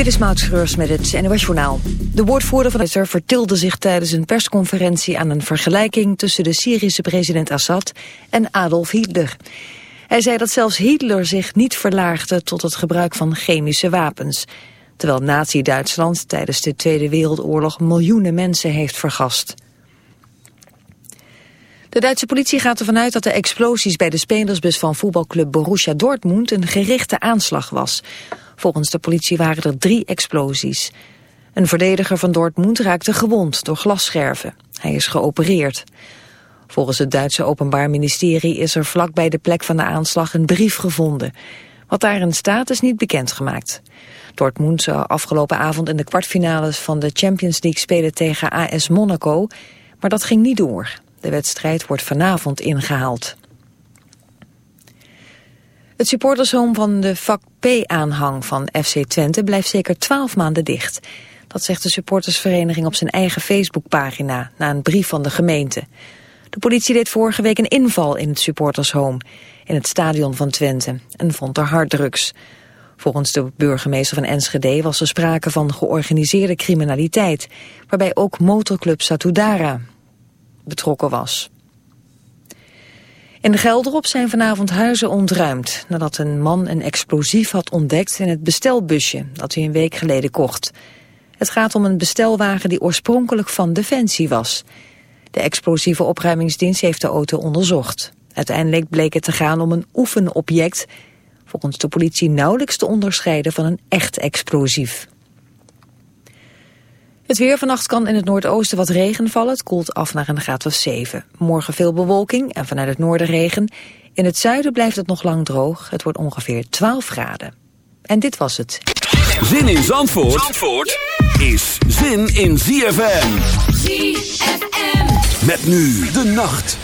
Dit is Maud Schreurs met het NOS Journaal. De woordvoerder van Twitter vertilde zich tijdens een persconferentie aan een vergelijking tussen de Syrische president Assad en Adolf Hitler. Hij zei dat zelfs Hitler zich niet verlaagde tot het gebruik van chemische wapens. Terwijl nazi-Duitsland tijdens de Tweede Wereldoorlog miljoenen mensen heeft vergast. De Duitse politie gaat ervan uit dat de explosies bij de spelersbus van voetbalclub Borussia Dortmund een gerichte aanslag was. Volgens de politie waren er drie explosies. Een verdediger van Dortmund raakte gewond door glasscherven. Hij is geopereerd. Volgens het Duitse Openbaar Ministerie is er vlak bij de plek van de aanslag een brief gevonden. Wat daarin staat is niet bekendgemaakt. Dortmund zou afgelopen avond in de kwartfinales van de Champions League spelen tegen AS Monaco, maar dat ging niet door. De wedstrijd wordt vanavond ingehaald. Het supportershome van de vak P-aanhang van FC Twente blijft zeker twaalf maanden dicht. Dat zegt de supportersvereniging op zijn eigen Facebookpagina na een brief van de gemeente. De politie deed vorige week een inval in het supportershome in het stadion van Twente en vond er harddrugs. Volgens de burgemeester van Enschede was er sprake van georganiseerde criminaliteit, waarbij ook motorclub Satudara betrokken was. In de Gelderop zijn vanavond huizen ontruimd... nadat een man een explosief had ontdekt in het bestelbusje... dat hij een week geleden kocht. Het gaat om een bestelwagen die oorspronkelijk van Defensie was. De explosieve opruimingsdienst heeft de auto onderzocht. Uiteindelijk bleek het te gaan om een oefenobject... volgens de politie nauwelijks te onderscheiden van een echt explosief. Het weer vannacht kan in het noordoosten wat regen vallen. Het koelt af naar een graad of 7. Morgen veel bewolking en vanuit het noorden regen. In het zuiden blijft het nog lang droog. Het wordt ongeveer 12 graden. En dit was het. Zin in Zandvoort, Zandvoort is zin in ZFM. ZFM. Met nu de nacht.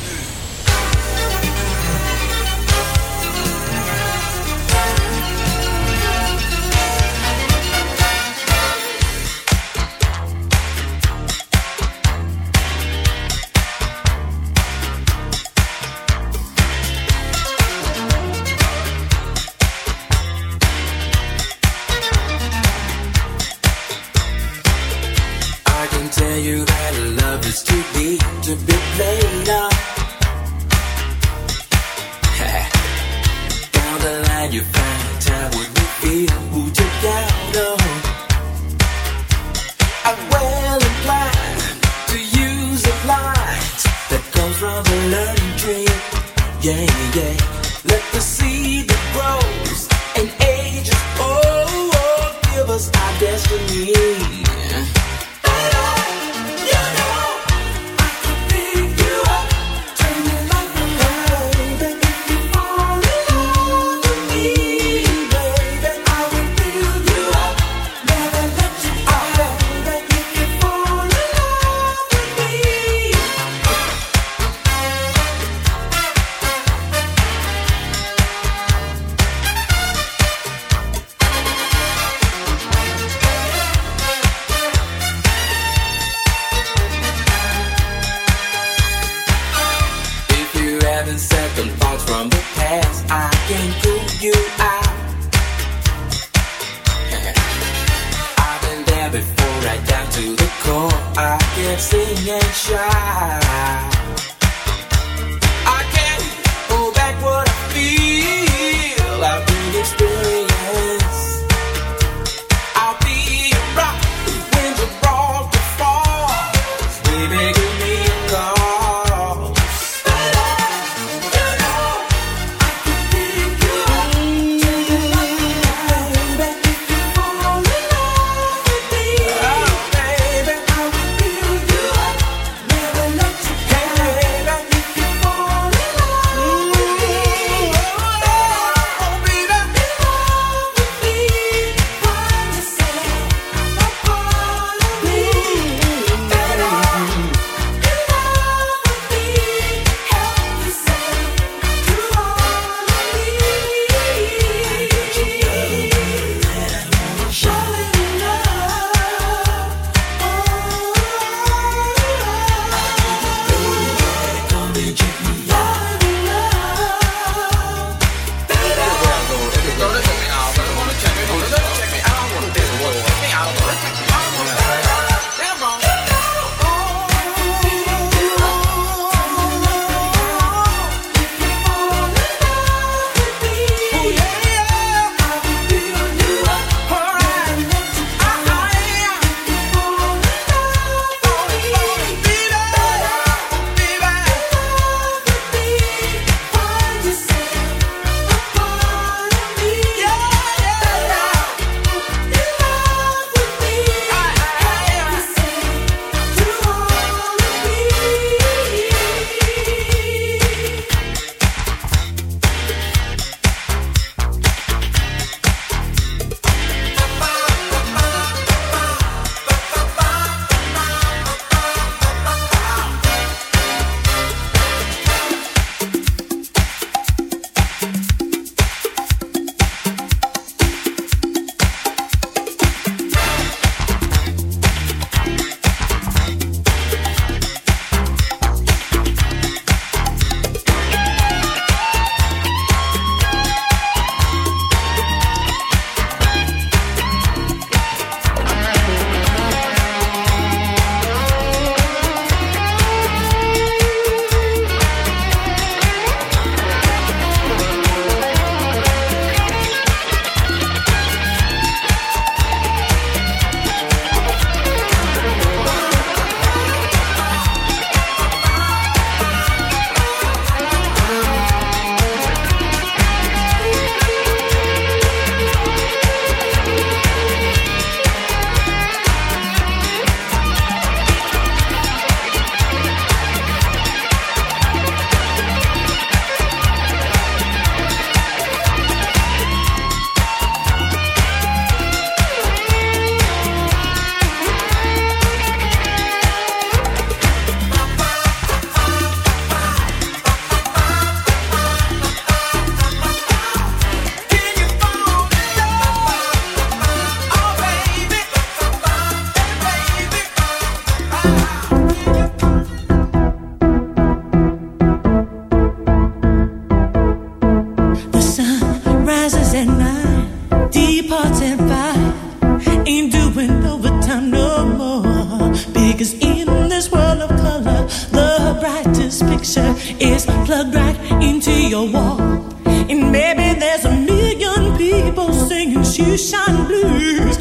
Sing and hearts and pride ain't doing overtime no more. Because in this world of color, the brightest picture is plugged right into your wall. And maybe there's a million people singing shoeshine blues.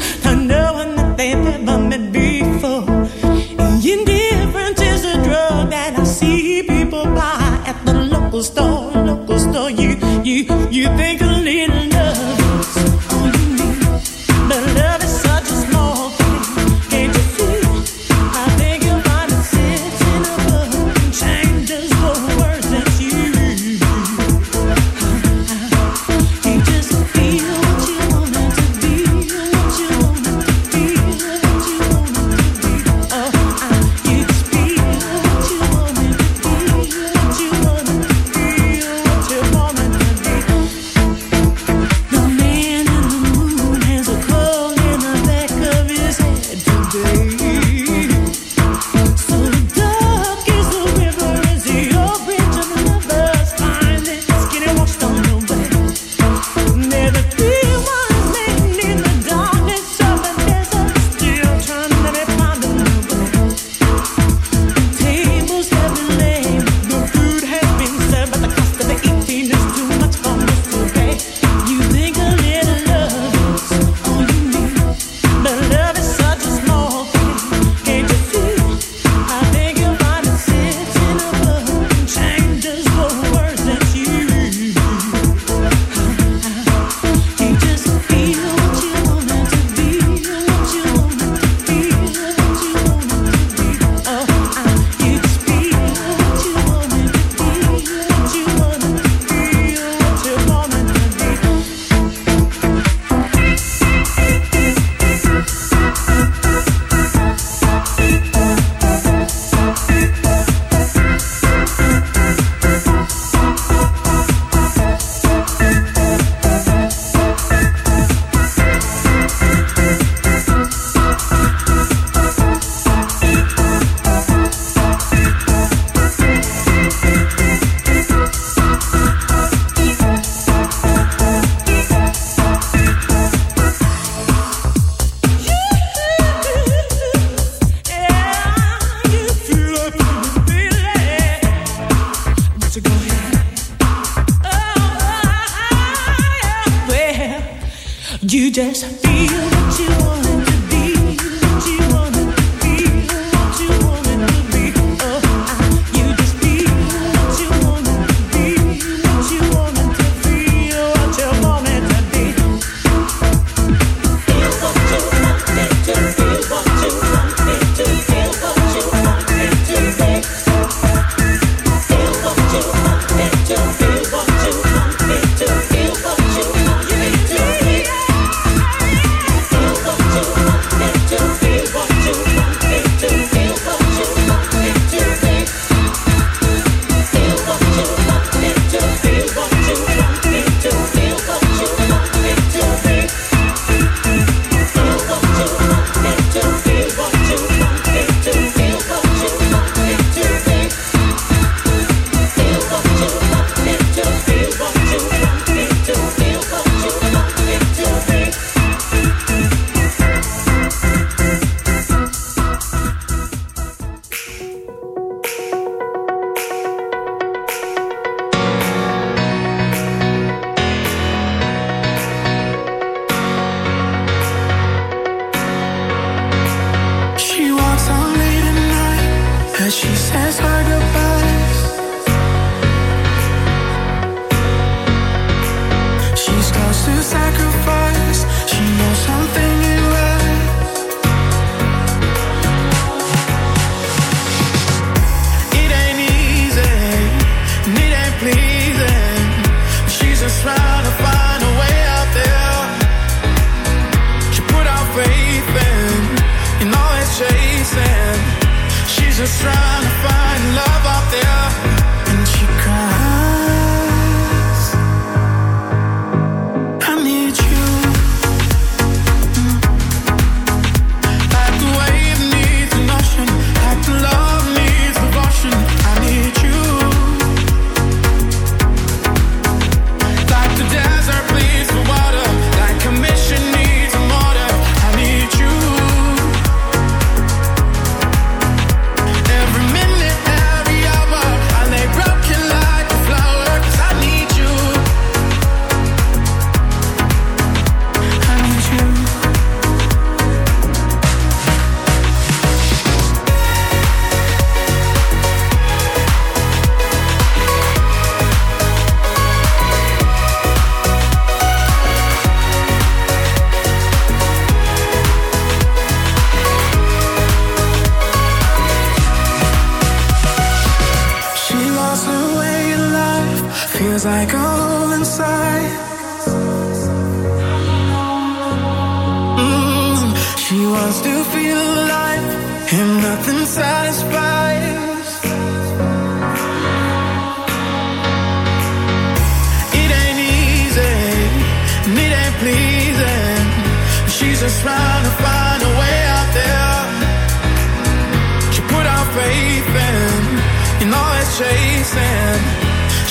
Like a hole inside. Mm, she wants to feel alive, and nothing satisfies. It ain't easy, and it ain't pleasing. She's just trying to find a way out there. She put out faith in, in all that chasing.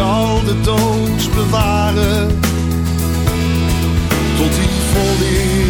Al de dood bewaren. Tot die volle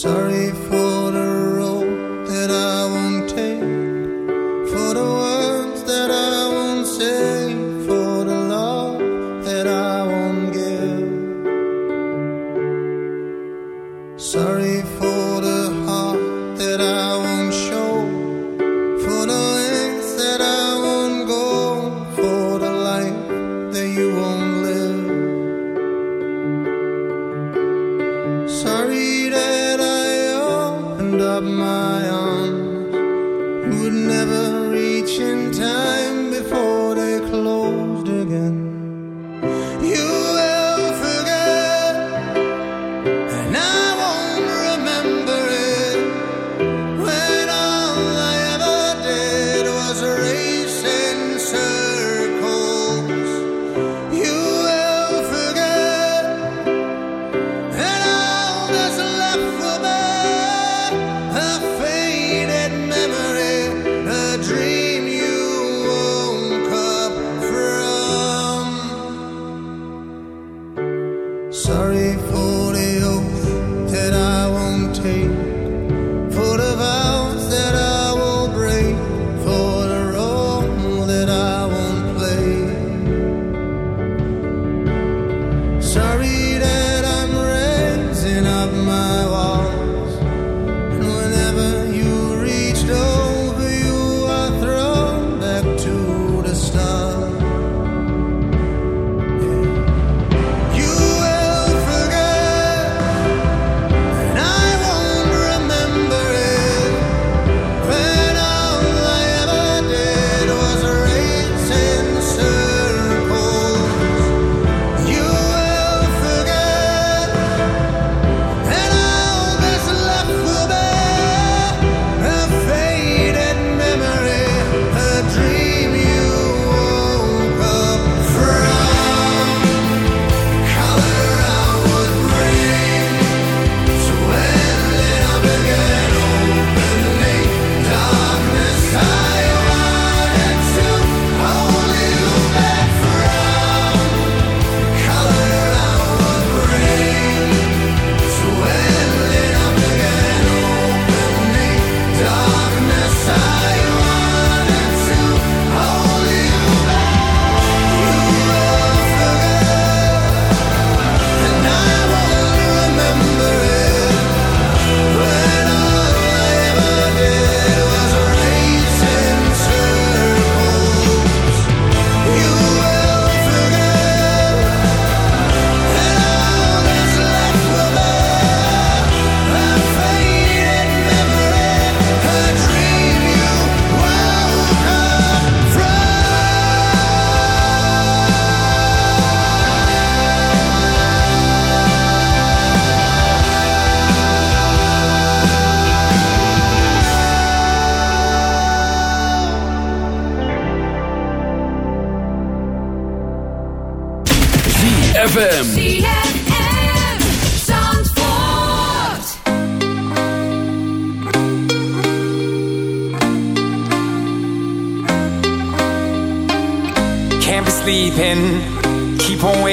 sorry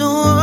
A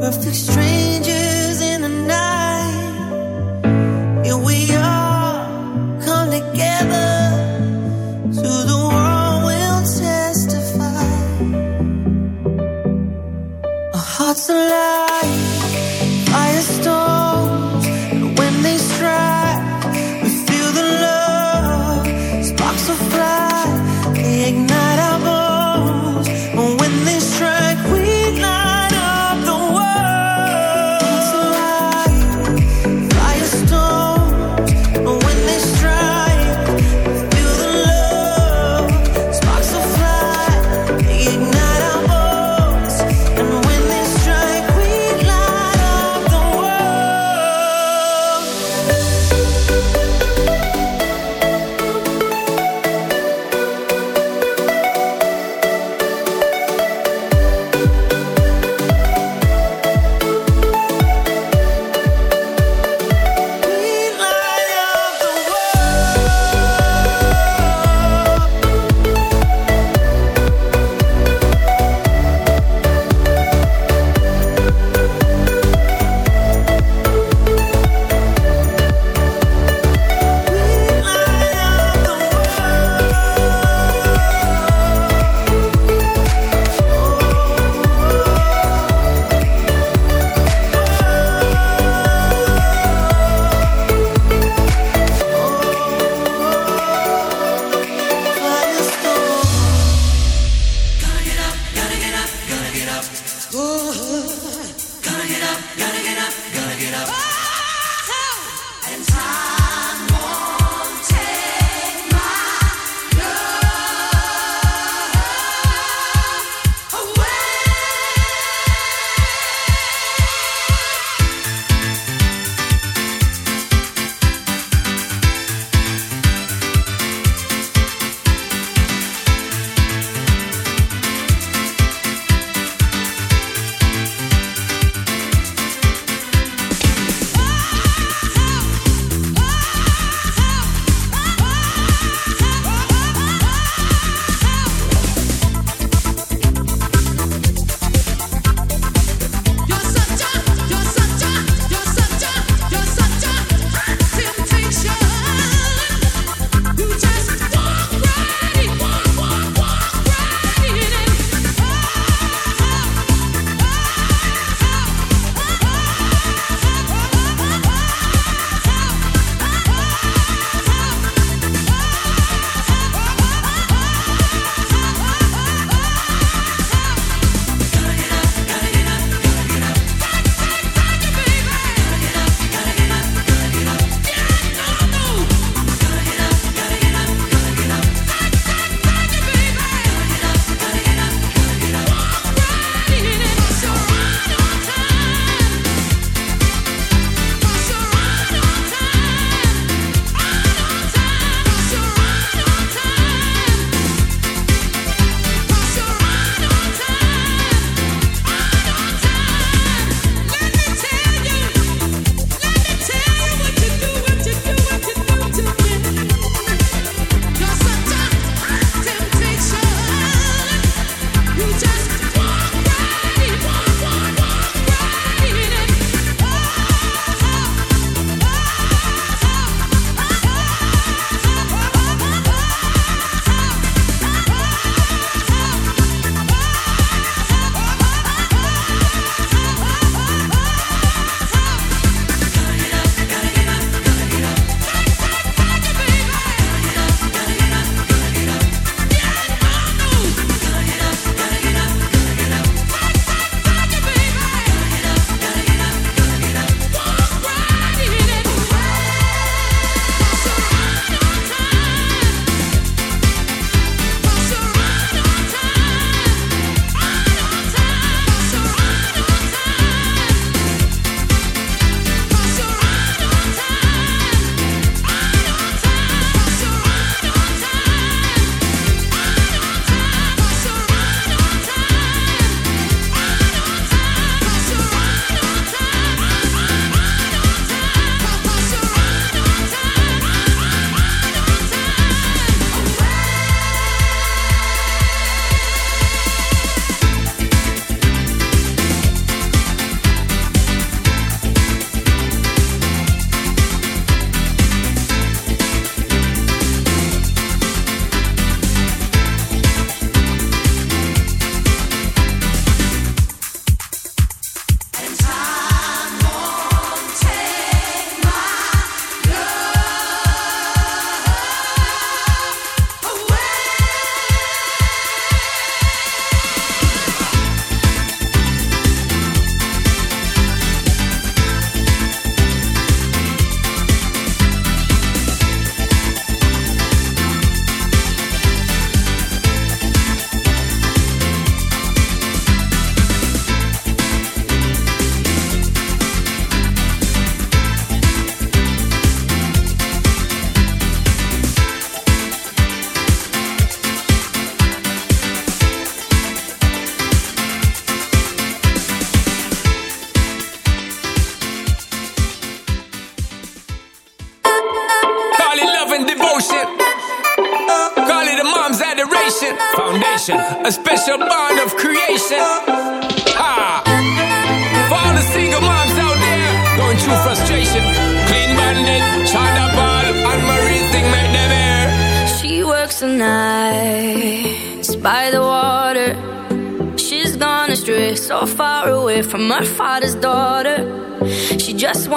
perfect stranger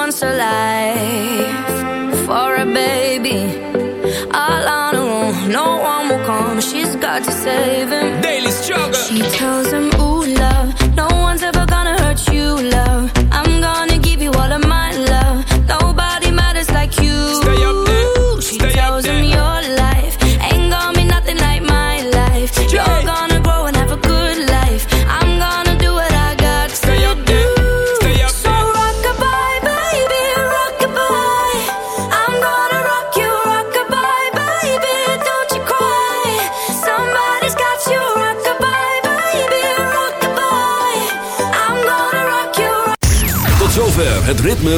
once alive for a baby. All I know, no one will come. She's got to save him.